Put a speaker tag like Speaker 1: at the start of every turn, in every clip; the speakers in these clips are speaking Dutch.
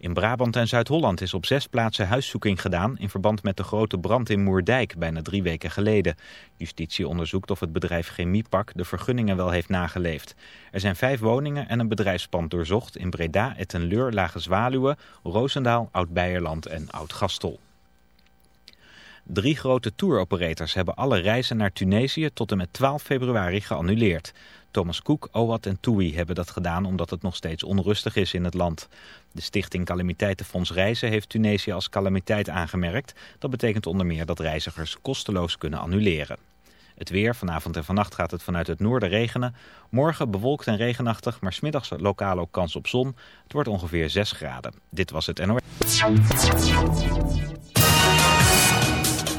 Speaker 1: In Brabant en Zuid-Holland is op zes plaatsen huiszoeking gedaan... in verband met de grote brand in Moerdijk bijna drie weken geleden. Justitie onderzoekt of het bedrijf Chemiepak de vergunningen wel heeft nageleefd. Er zijn vijf woningen en een bedrijfspand doorzocht... in Breda, Ettenleur, Lage Zwaluwe, Roosendaal, Oud-Beierland en Oud-Gastel. Drie grote touroperators hebben alle reizen naar Tunesië tot en met 12 februari geannuleerd. Thomas Cook, OWAT en TUI hebben dat gedaan omdat het nog steeds onrustig is in het land. De stichting Calamiteitenfonds Reizen heeft Tunesië als calamiteit aangemerkt. Dat betekent onder meer dat reizigers kosteloos kunnen annuleren. Het weer, vanavond en vannacht gaat het vanuit het noorden regenen. Morgen bewolkt en regenachtig, maar smiddags lokaal ook kans op zon. Het wordt ongeveer 6 graden. Dit was het NOS.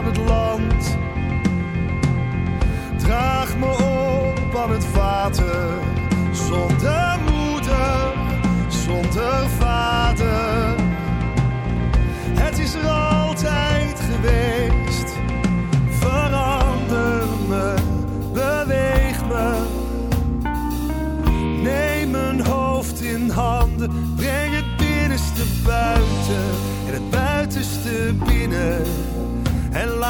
Speaker 2: Aan het land. Draag me op aan het water. Zonder moeder, zonder vader. Het is er altijd geweest. Verander me, beweeg me. Neem mijn hoofd in handen. Breng het binnenste buiten en het buitenste binnen.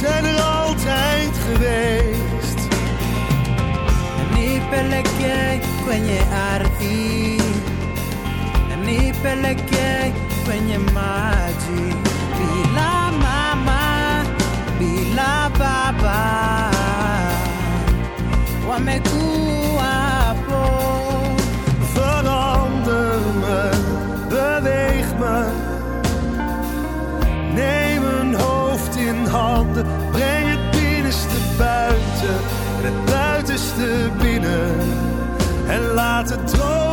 Speaker 2: zijn er altijd geweest.
Speaker 3: kwenye kwenye ardhi, nipeleke kwenye maji, bila mama, bila baba, wamekuwa hapo.
Speaker 2: Verander me, beweeg me. Neem mijn hoofd in handen, het buitenste binnen. En laat het drogen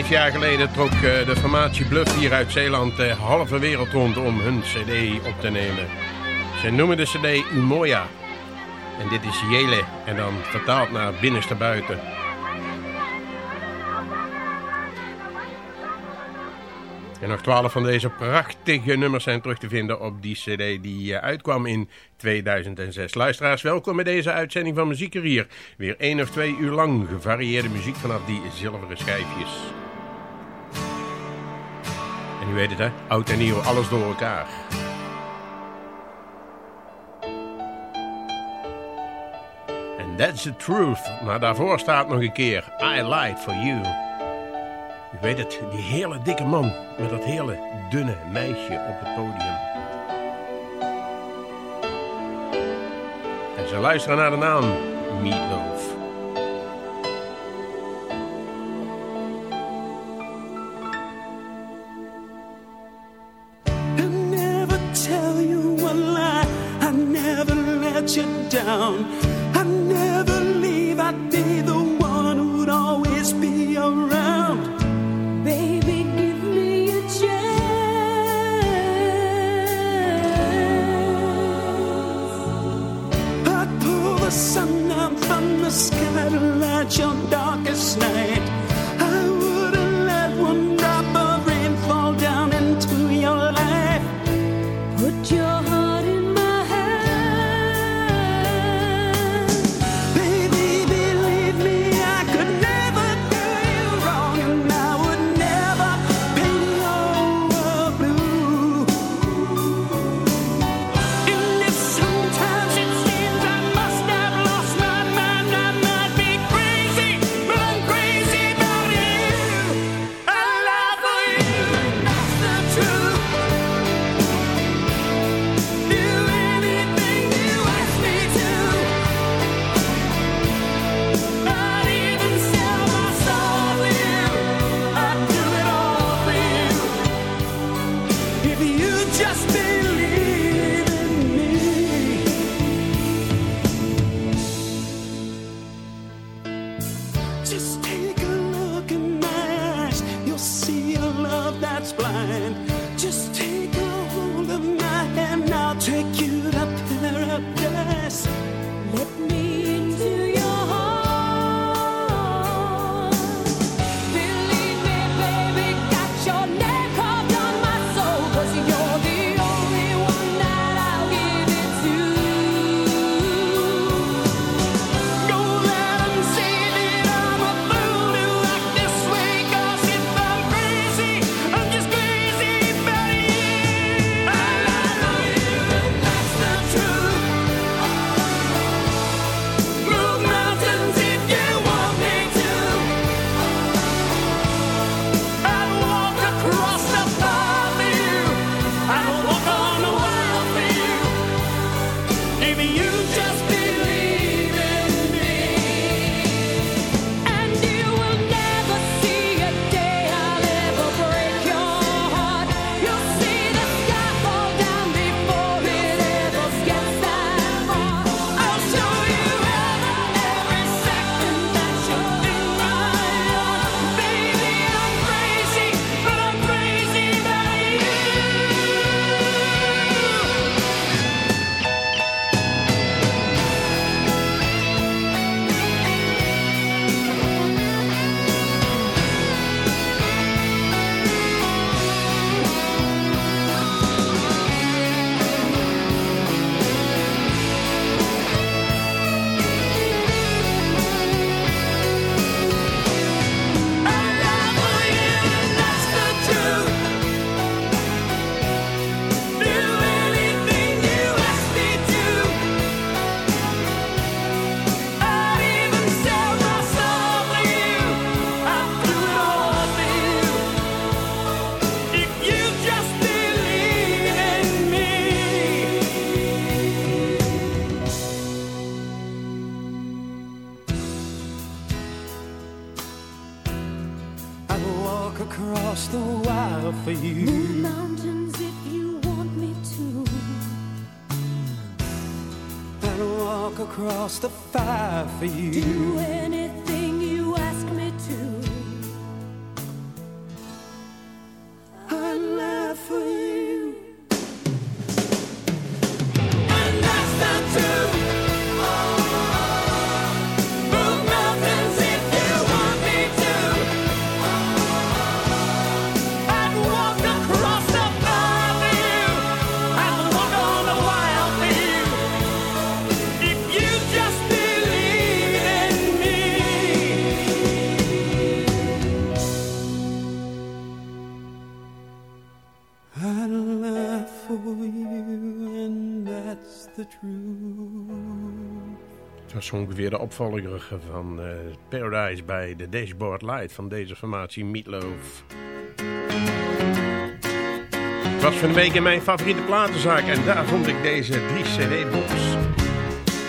Speaker 4: vijf jaar geleden trok eh, de formatie Bluff hier uit Zeeland de halve wereld rond om hun cd op te nemen. Ze noemen de cd Umoja. En dit is Jele en dan vertaald naar binnenste buiten. En nog twaalf van deze prachtige nummers zijn terug te vinden op die cd die eh, uitkwam in 2006. Luisteraars, welkom bij deze uitzending van Muziekerier. Weer één of twee uur lang gevarieerde muziek vanaf die zilveren schijfjes. U weet het hè, oud en nieuw, alles door elkaar. And that's the truth. Maar daarvoor staat nog een keer I Lied For You. U weet het, die hele dikke man met dat hele dunne meisje op het podium. En ze luisteren naar de naam Meatloaf.
Speaker 5: You down. I never leave. I'd be the one who'd always be around.
Speaker 6: Baby, give me a chance.
Speaker 5: I'd pull the sun down from the sky to light your darkest night. Walk across the fire for you.
Speaker 6: Do anything
Speaker 4: ongeveer de opvolger van eh, Paradise bij de Dashboard Light van deze formatie Meatloaf. Het was van de week in mijn favoriete platenzaak en daar vond ik deze drie cd-box.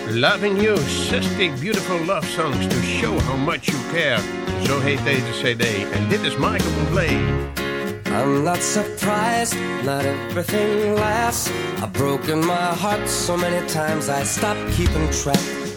Speaker 4: Loving You, 60 Beautiful Love Songs to Show How Much You Care. Zo heet deze cd en dit is Michael Bublé.
Speaker 7: I'm not surprised, not everything lasts. I've broken my heart so many times I stopped keeping track.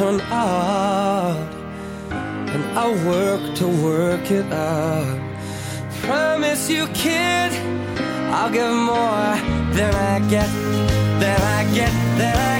Speaker 7: turn out. And I'll work to work it out. Promise you, kid, I'll give more than I get, than I get, than I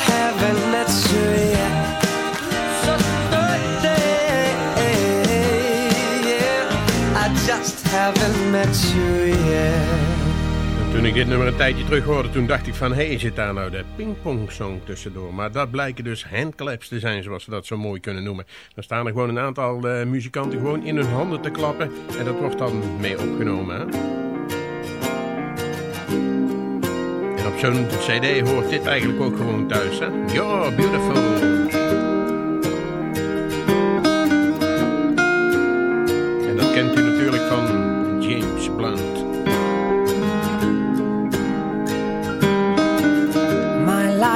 Speaker 4: Toen ik dit nummer een tijdje terug hoorde, toen dacht ik van... hé, hey, zit daar nou de pingpong-song tussendoor? Maar dat blijken dus handclaps te zijn, zoals we dat zo mooi kunnen noemen. Dan staan er gewoon een aantal eh, muzikanten gewoon in hun handen te klappen... en dat wordt dan mee opgenomen, hè? En op zo'n cd hoort dit eigenlijk ook gewoon thuis, hè? You're beautiful.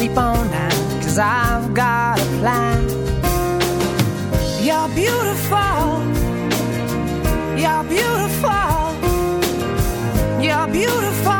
Speaker 3: sleep on that, cause I've got a plan. You're beautiful. You're beautiful. You're beautiful.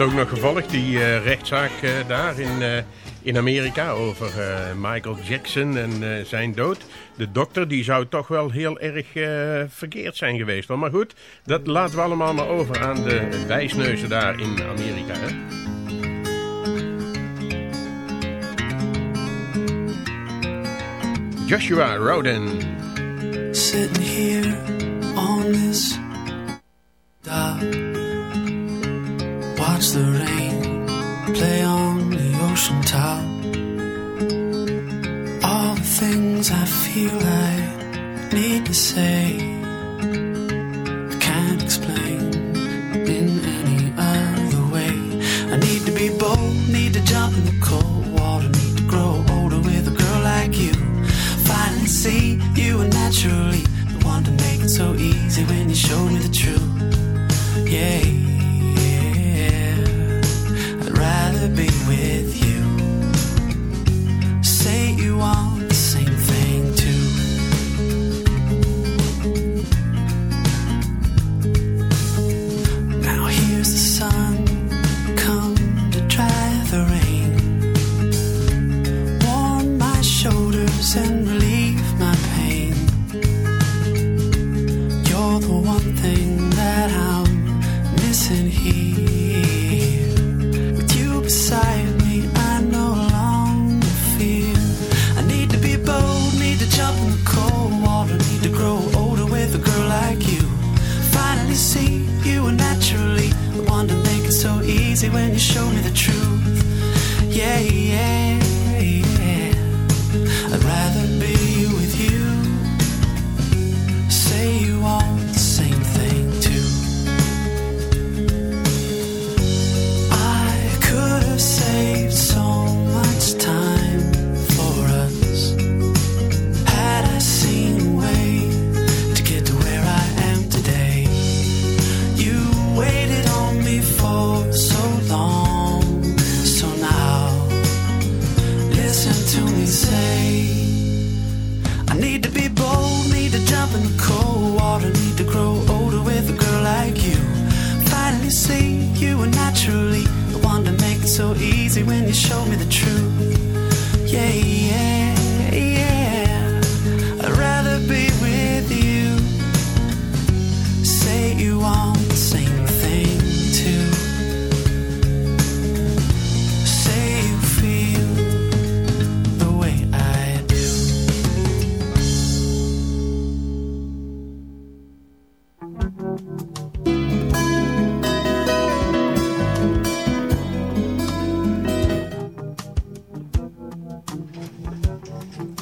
Speaker 4: ook nog gevolgd, die eh, rechtszaak uh, daar in, eh, in Amerika over Michael Jackson en zijn dood. De dokter die zou toch wel heel erg verkeerd zijn geweest. Maar goed, dat laten we allemaal maar over aan de wijsneuzen daar in Amerika. Hè? Joshua Roden.
Speaker 8: Sitting here on this. watch the rain play on the ocean top. All the things I feel I need to say, I can't explain in any other way. I need to be bold, need to jump in the cold water, need to grow older with a girl like you. Finally see you and naturally the one to make it so easy when you showed me the truth. Yeah. rather be with you. Say you want.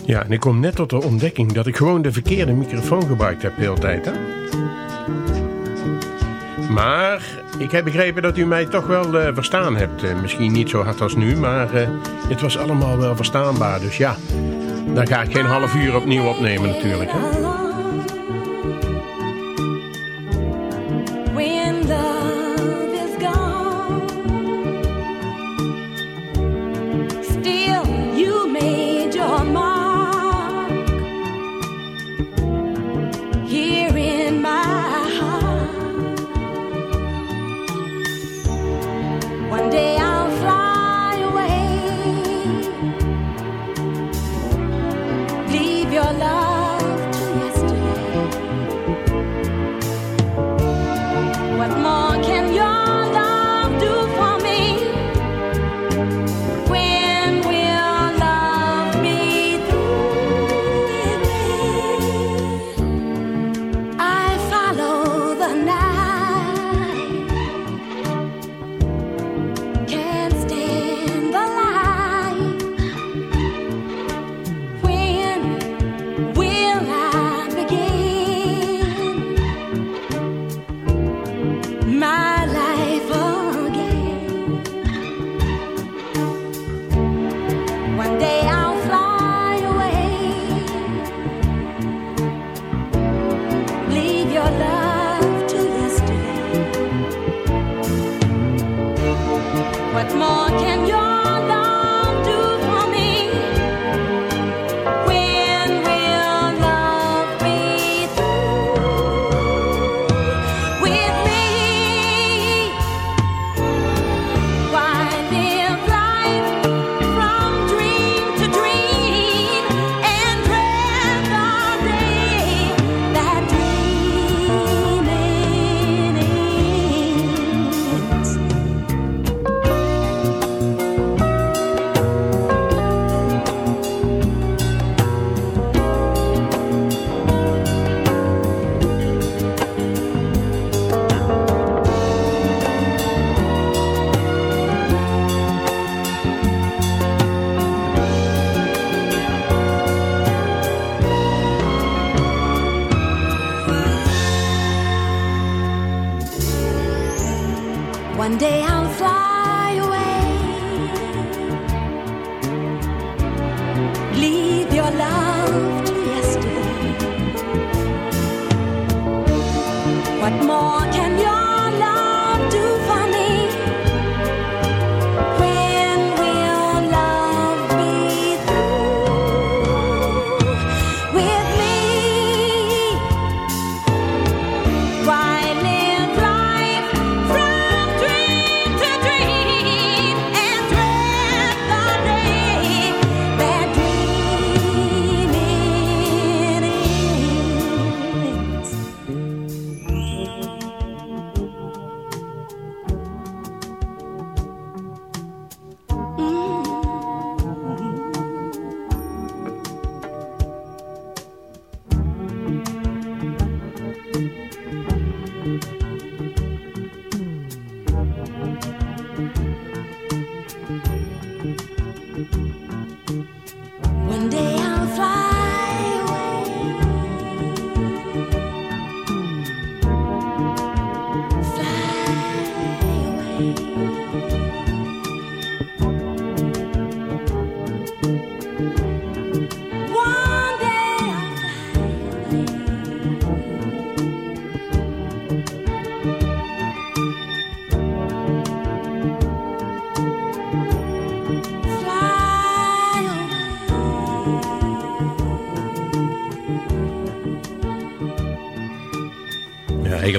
Speaker 6: Ja, en ik kom net tot de ontdekking dat ik gewoon de verkeerde microfoon gebruikt heb de hele tijd. Hè? Maar ik heb begrepen dat u mij toch wel eh, verstaan hebt. Eh, misschien niet zo hard als nu, maar eh, het was allemaal wel verstaanbaar. Dus ja, dan ga ik geen half uur opnieuw opnemen natuurlijk. Hè?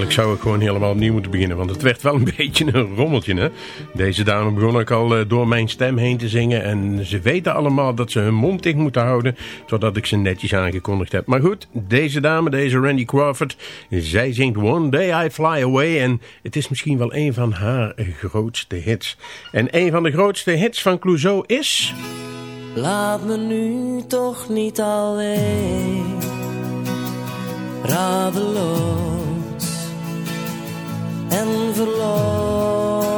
Speaker 4: Eigenlijk zou ik gewoon helemaal opnieuw moeten beginnen, want het werd wel een beetje een rommeltje. Hè? Deze dame begon ook al eh, door mijn stem heen te zingen en ze weten allemaal dat ze hun mond dicht moeten houden, zodat ik ze netjes aangekondigd heb. Maar goed, deze dame, deze Randy Crawford, zij zingt One Day I Fly Away en het is misschien wel een van haar grootste hits. En een van de grootste hits van Clouseau is...
Speaker 7: Laat me nu toch niet alleen, radeloos en verloren.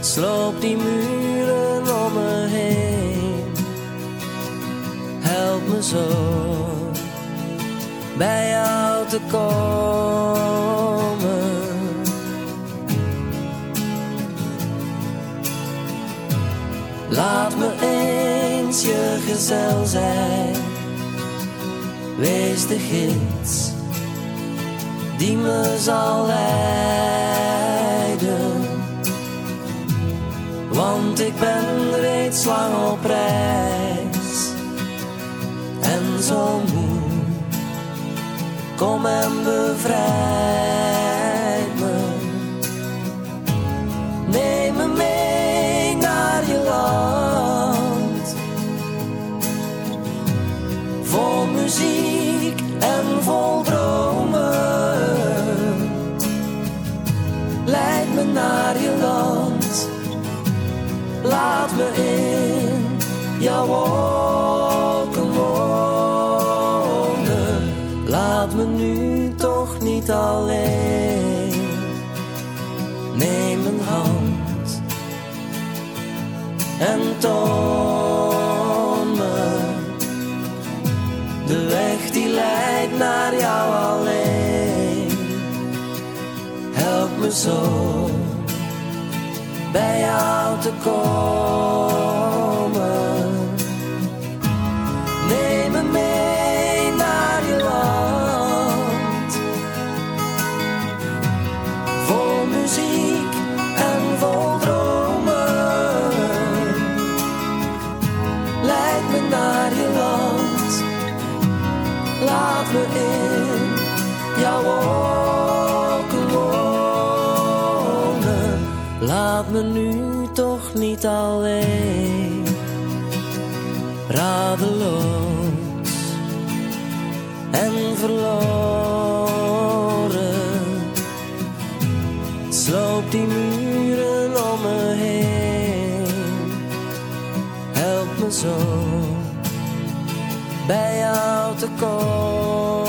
Speaker 7: Sloop die muren om me heen, help me zo bij jou te komen. Laat me eens je gezel zijn. Wees de gids die me zal leiden. Want ik ben reeds lang op reis en zo moe. Kom en bevrijd me. Neem me mee naar je land. Vol muziek Laat me in jouw wolken wonen. Laat me nu toch niet alleen. Neem mijn hand en toon me de weg die leidt naar jou alleen. Help me zo bij jou te komen. Me nu toch niet alleen. Radeloos en verloren. Sloop die muren om me heen. Help me zo bij jou te komen.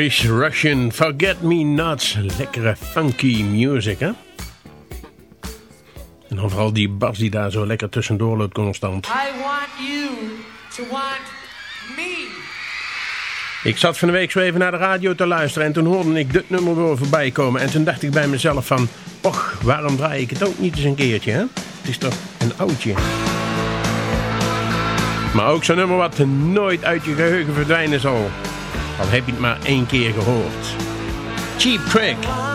Speaker 3: Russian, Forget Me Nots. Lekkere funky music, hè? En dan vooral die bas die daar zo lekker tussendoor loopt constant.
Speaker 4: I want you to want me.
Speaker 3: Ik zat van de week zo even naar de radio te luisteren en toen hoorde ik dit nummer weer voorbij komen. En toen dacht ik bij mezelf van, och, waarom draai ik het ook niet eens een keertje, hè? Het is toch een oudje. Maar ook zo'n nummer wat nooit uit je geheugen verdwijnen zal. Al heb je het maar één keer gehoord. Cheap Trick.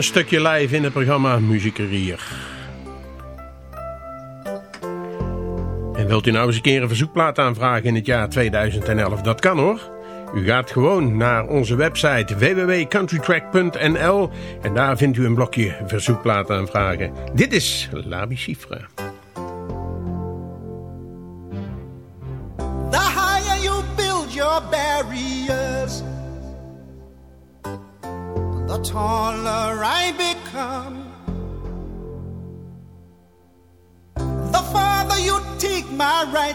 Speaker 3: Een stukje live in het programma Muziekerier. En wilt u nou eens een keer een verzoekplaat aanvragen in het jaar 2011? Dat kan hoor. U gaat gewoon naar onze website www.countrytrack.nl en daar vindt u een blokje verzoekplaat aanvragen. Dit is Labi Chiffre.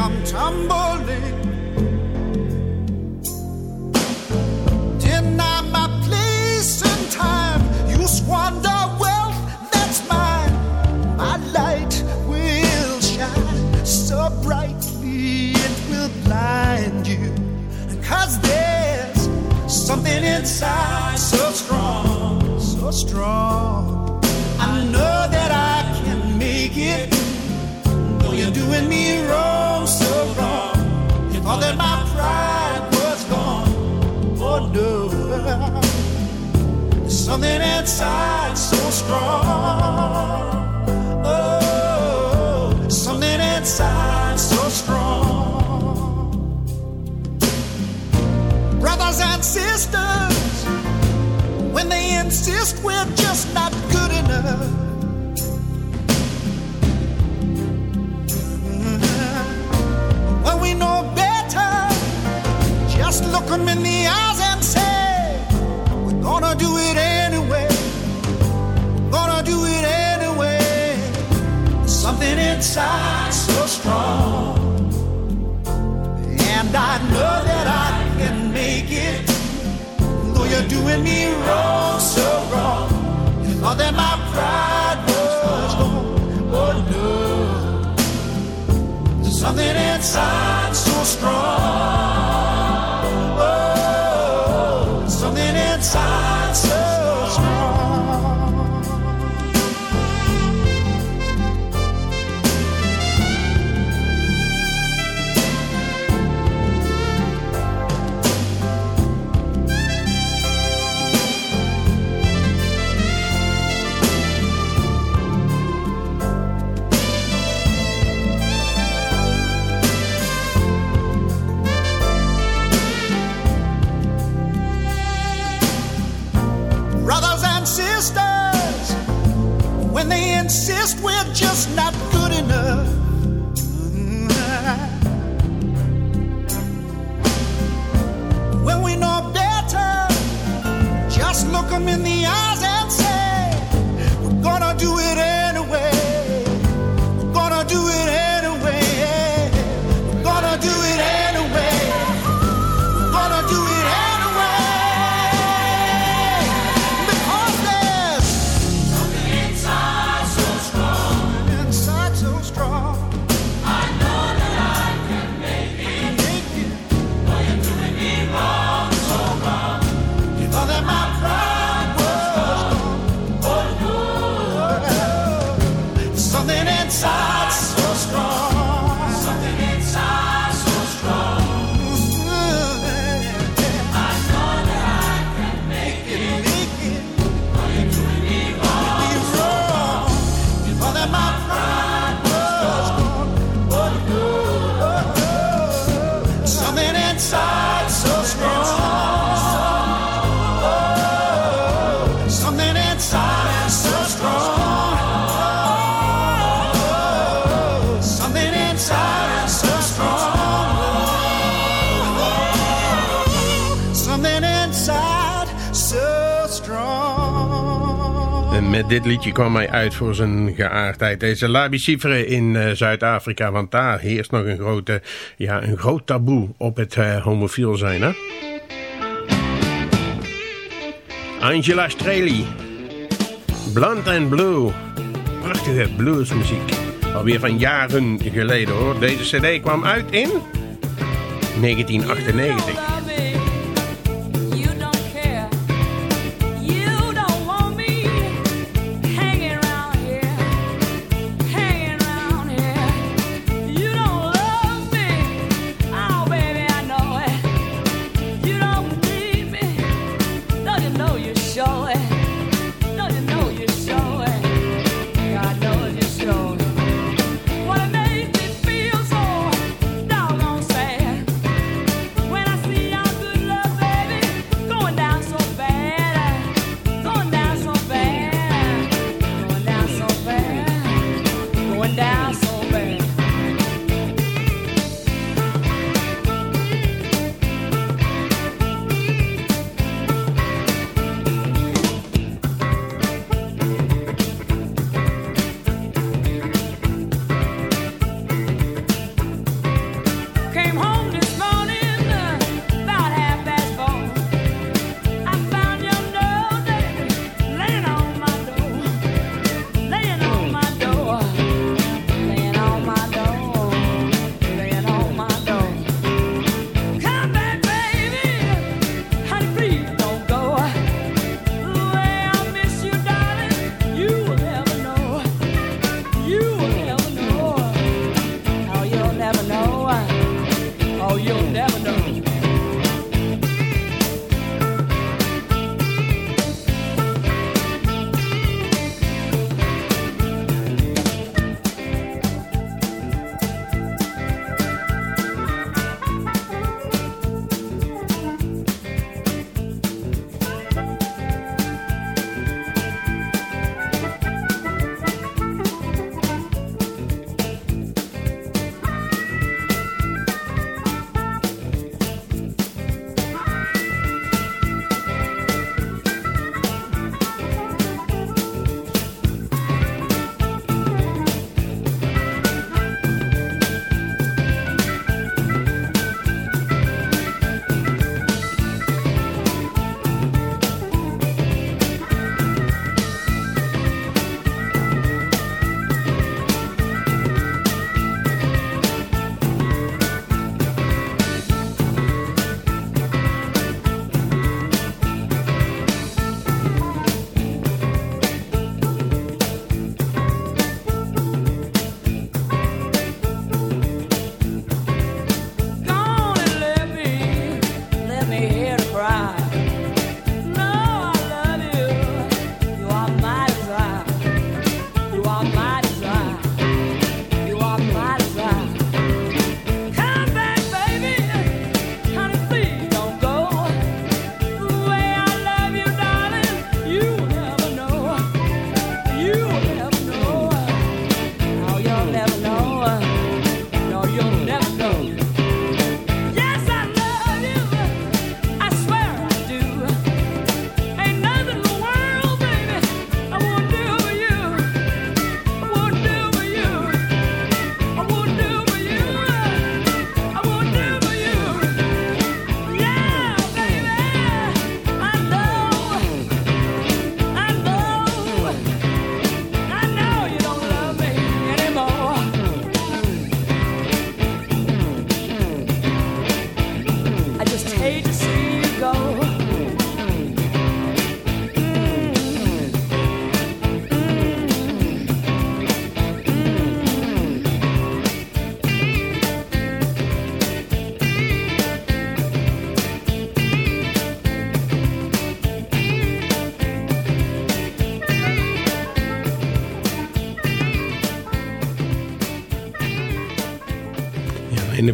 Speaker 9: come tumbling. Deny my place and time. You squander wealth that's mine. My light will shine so brightly it will blind you. Cause there's something inside so strong, so strong. I know that I can make it. Though you're doing me wrong. That my pride was gone. Oh no. Something inside so strong. Oh, something inside so strong. Brothers and sisters, when they insist we're just not good enough. Look them in the eyes and say, We're gonna do it anyway. Gonna do it anyway. There's Something inside so strong. And I know that I can make it. Though you're doing me wrong, so wrong. You thought that my pride was gone. Oh no. There's something inside so strong. Insist we're just not good enough. When we know better, just look them in the eyes
Speaker 4: dit liedje kwam hij uit voor zijn geaardheid. Deze Labi Sifre in eh, Zuid-Afrika. Want daar heerst nog een, grote, ja, een groot taboe op het eh, homofiel zijn. Hè? Angela Streley. Blunt and Blue. Prachtige bluesmuziek. Alweer van jaren geleden hoor. Deze cd kwam uit in 1998.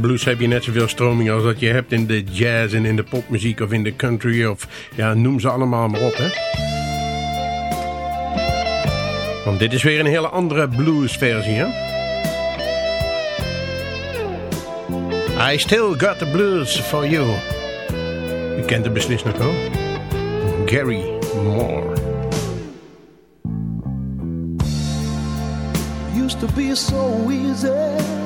Speaker 4: Blues heb je net zoveel stroming als dat je hebt in de jazz en in de popmuziek of in de country of ja, noem ze allemaal maar op, hè. Want dit is weer een hele andere bluesversie, hè. I still got the blues for you. U kent het beslist nog wel. Gary Moore.
Speaker 2: used to be so easy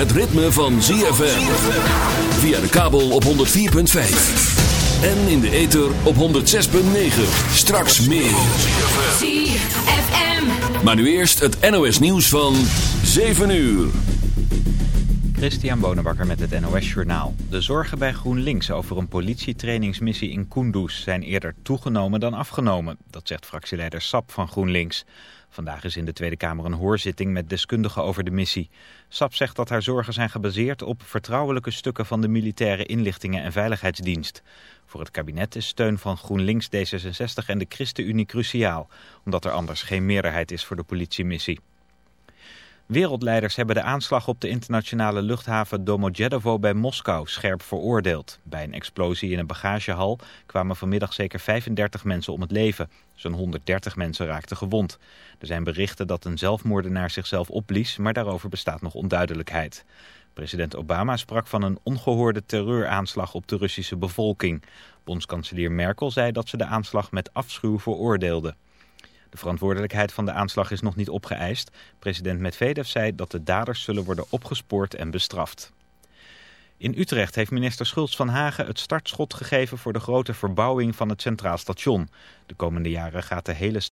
Speaker 10: Het ritme van ZFM. Via de kabel op 104.5. En in de ether op 106.9. Straks meer.
Speaker 11: ZFM.
Speaker 10: Maar nu eerst het NOS nieuws van 7 uur.
Speaker 1: Christian Bonenbakker met het NOS Journaal. De zorgen bij GroenLinks over een politietrainingsmissie in Kunduz zijn eerder toegenomen dan afgenomen. Zegt fractieleider Sap van GroenLinks. Vandaag is in de Tweede Kamer een hoorzitting met deskundigen over de missie. Sap zegt dat haar zorgen zijn gebaseerd op vertrouwelijke stukken van de militaire inlichtingen en veiligheidsdienst. Voor het kabinet is steun van GroenLinks, D66 en de ChristenUnie cruciaal, omdat er anders geen meerderheid is voor de politiemissie. Wereldleiders hebben de aanslag op de internationale luchthaven Domodedovo bij Moskou scherp veroordeeld. Bij een explosie in een bagagehal kwamen vanmiddag zeker 35 mensen om het leven. Zo'n 130 mensen raakten gewond. Er zijn berichten dat een zelfmoordenaar zichzelf opblies, maar daarover bestaat nog onduidelijkheid. President Obama sprak van een ongehoorde terreuraanslag op de Russische bevolking. Bondskanselier Merkel zei dat ze de aanslag met afschuw veroordeelde. De verantwoordelijkheid van de aanslag is nog niet opgeëist. President Medvedev zei dat de daders zullen worden opgespoord en bestraft. In Utrecht heeft minister Schultz van Hagen het startschot gegeven voor de grote verbouwing van het Centraal Station. De komende jaren gaat de hele